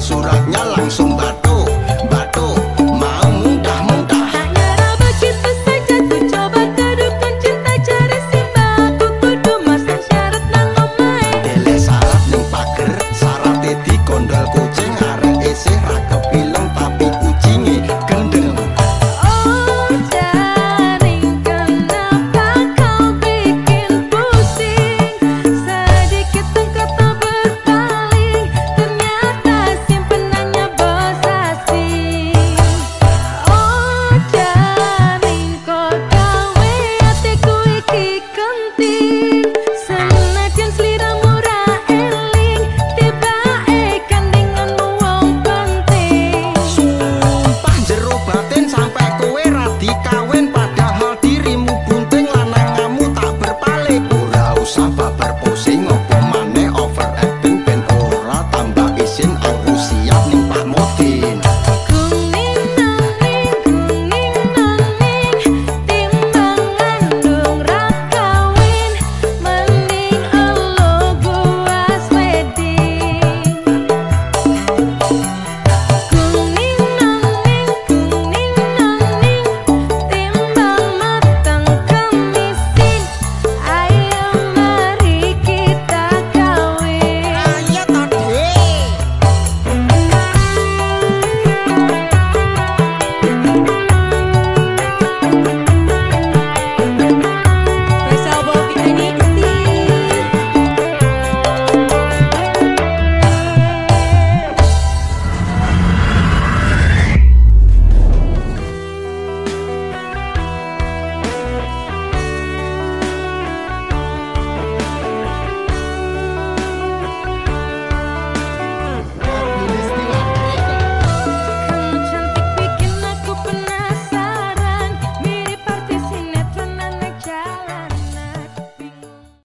suratnya langsung